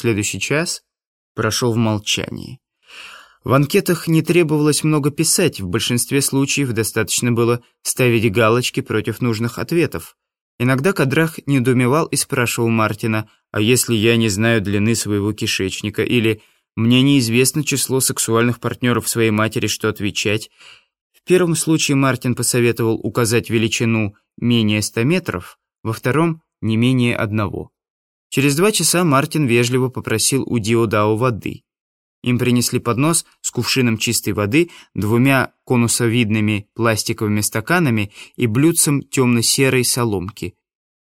Следующий час прошел в молчании. В анкетах не требовалось много писать, в большинстве случаев достаточно было ставить галочки против нужных ответов. Иногда Кадрах недоумевал и спрашивал Мартина, «А если я не знаю длины своего кишечника?» или «Мне неизвестно число сексуальных партнеров своей матери, что отвечать?» В первом случае Мартин посоветовал указать величину менее 100 метров, во втором — не менее одного. Через два часа Мартин вежливо попросил у Диодао воды. Им принесли поднос с кувшином чистой воды, двумя конусовидными пластиковыми стаканами и блюдцем темно-серой соломки.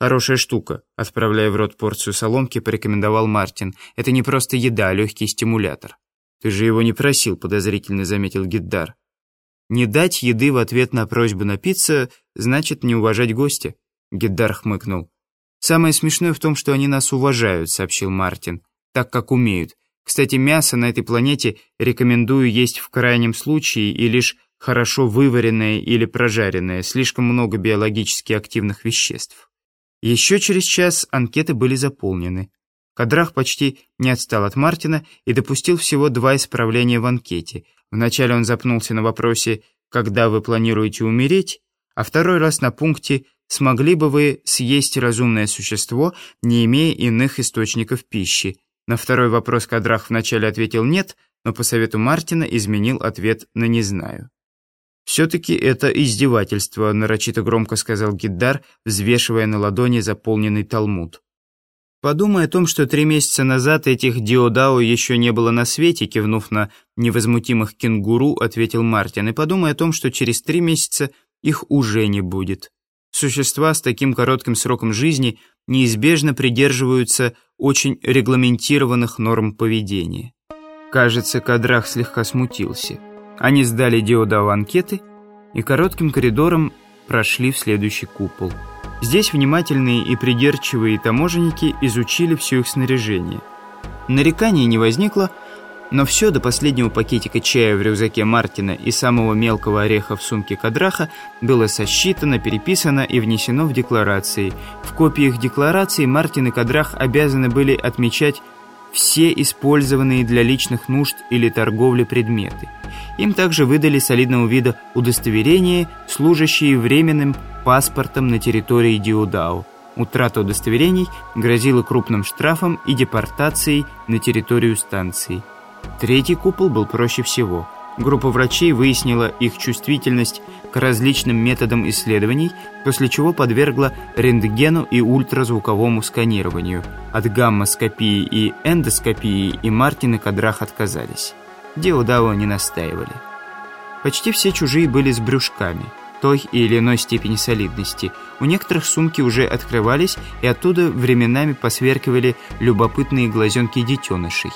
«Хорошая штука», — отправляя в рот порцию соломки, порекомендовал Мартин. «Это не просто еда, а легкий стимулятор». «Ты же его не просил», — подозрительно заметил Гиддар. «Не дать еды в ответ на просьбу напиться значит не уважать гостя», — Гиддар хмыкнул. «Самое смешное в том, что они нас уважают», — сообщил Мартин, «так как умеют. Кстати, мясо на этой планете рекомендую есть в крайнем случае и лишь хорошо вываренное или прожаренное, слишком много биологически активных веществ. Еще через час анкеты были заполнены. Кадрах почти не отстал от Мартина и допустил всего два исправления в анкете. Вначале он запнулся на вопросе «Когда вы планируете умереть?», а второй раз на пункте «Смогли бы вы съесть разумное существо, не имея иных источников пищи?». На второй вопрос Кадрах вначале ответил «нет», но по совету Мартина изменил ответ на «не знаю». «Все-таки это издевательство», — нарочито громко сказал Гиддар, взвешивая на ладони заполненный талмуд. Подумай о том, что три месяца назад этих диодао еще не было на свете, кивнув на невозмутимых кенгуру, ответил Мартин, и подумай о том, что через три месяца их уже не будет. Существа с таким коротким сроком жизни неизбежно придерживаются очень регламентированных норм поведения. Кажется, Кадрах слегка смутился. Они сдали Диодау анкеты и коротким коридором прошли в следующий купол. Здесь внимательные и придирчивые таможенники изучили все их снаряжение. Нареканий не возникло, но все до последнего пакетика чая в рюкзаке Мартина и самого мелкого ореха в сумке Кадраха было сосчитано, переписано и внесено в декларации. В копиях декларации Мартин и Кадрах обязаны были отмечать все использованные для личных нужд или торговли предметы. Им также выдали солидного вида удостоверения, служащие временным паспортом на территории Диудау. Утрата удостоверений грозила крупным штрафом и депортацией на территорию станции. Третий купол был проще всего. Группа врачей выяснила их чувствительность к различным методам исследований, после чего подвергла рентгену и ультразвуковому сканированию. От гамма-скопии и эндоскопии и Мартин и Кадрах отказались. Диодао не настаивали. Почти все чужие были с брюшками, той или иной степени солидности. У некоторых сумки уже открывались, и оттуда временами посверкивали любопытные глазенки детенышей.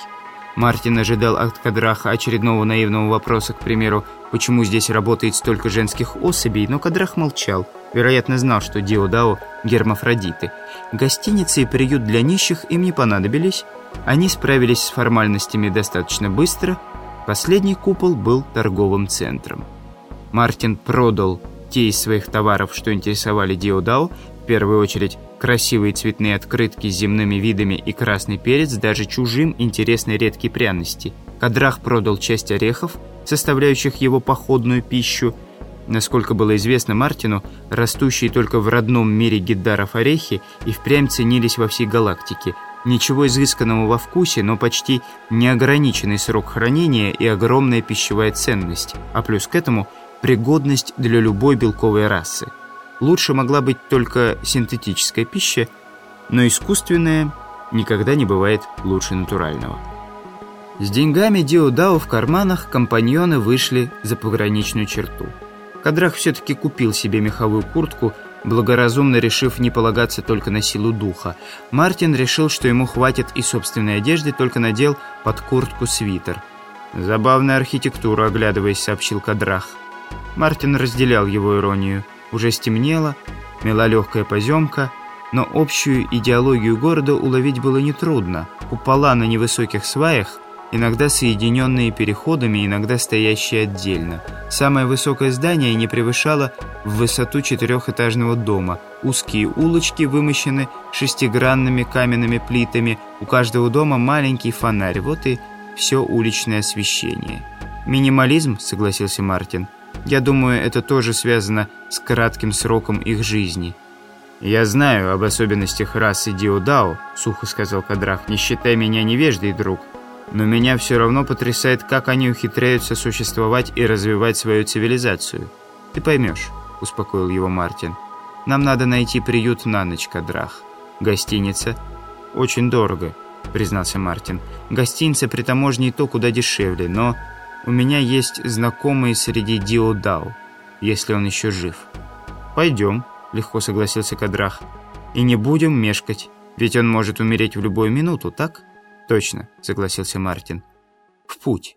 Мартин ожидал от Кадраха очередного наивного вопроса, к примеру, почему здесь работает столько женских особей, но Кадрах молчал. Вероятно, знал, что Диодао – гермафродиты. Гостиницы и приют для нищих им не понадобились. Они справились с формальностями достаточно быстро. Последний купол был торговым центром. Мартин продал те из своих товаров, что интересовали Диодао, в первую очередь красивые цветные открытки с земными видами и красный перец, даже чужим интересные редкие пряности. Кадрах продал часть орехов, составляющих его походную пищу. Насколько было известно Мартину, растущие только в родном мире гиддаров орехи и впрямь ценились во всей галактике. Ничего изысканного во вкусе, но почти неограниченный срок хранения и огромная пищевая ценность, а плюс к этому пригодность для любой белковой расы. Лучше могла быть только синтетическая пища, но искусственная никогда не бывает лучше натурального. С деньгами Дио в карманах компаньоны вышли за пограничную черту. Кадрах все-таки купил себе меховую куртку, благоразумно решив не полагаться только на силу духа. Мартин решил, что ему хватит и собственной одежды, только надел под куртку свитер. «Забавная архитектура», — оглядываясь, сообщил Кадрах. Мартин разделял его иронию. Уже стемнело, мела легкая поземка, но общую идеологию города уловить было нетрудно. Купола на невысоких сваях иногда соединенные переходами, иногда стоящие отдельно. Самое высокое здание не превышало в высоту четырехэтажного дома. Узкие улочки вымощены шестигранными каменными плитами. У каждого дома маленький фонарь. Вот и все уличное освещение. «Минимализм», — согласился Мартин. «Я думаю, это тоже связано с кратким сроком их жизни». «Я знаю об особенностях расы Диодао», — сухо сказал Кадрах, «не считай меня невеждой, друг. Но меня все равно потрясает, как они ухитряются существовать и развивать свою цивилизацию. Ты поймешь», — успокоил его Мартин. «Нам надо найти приют на ночь, Кадрах. Гостиница. Очень дорого», — признался Мартин. «Гостиница при таможне и то куда дешевле, но у меня есть знакомый среди Диодао, если он еще жив». «Пойдем», — легко согласился Кадрах. «И не будем мешкать, ведь он может умереть в любую минуту, так?» «Точно», — согласился Мартин. «В путь».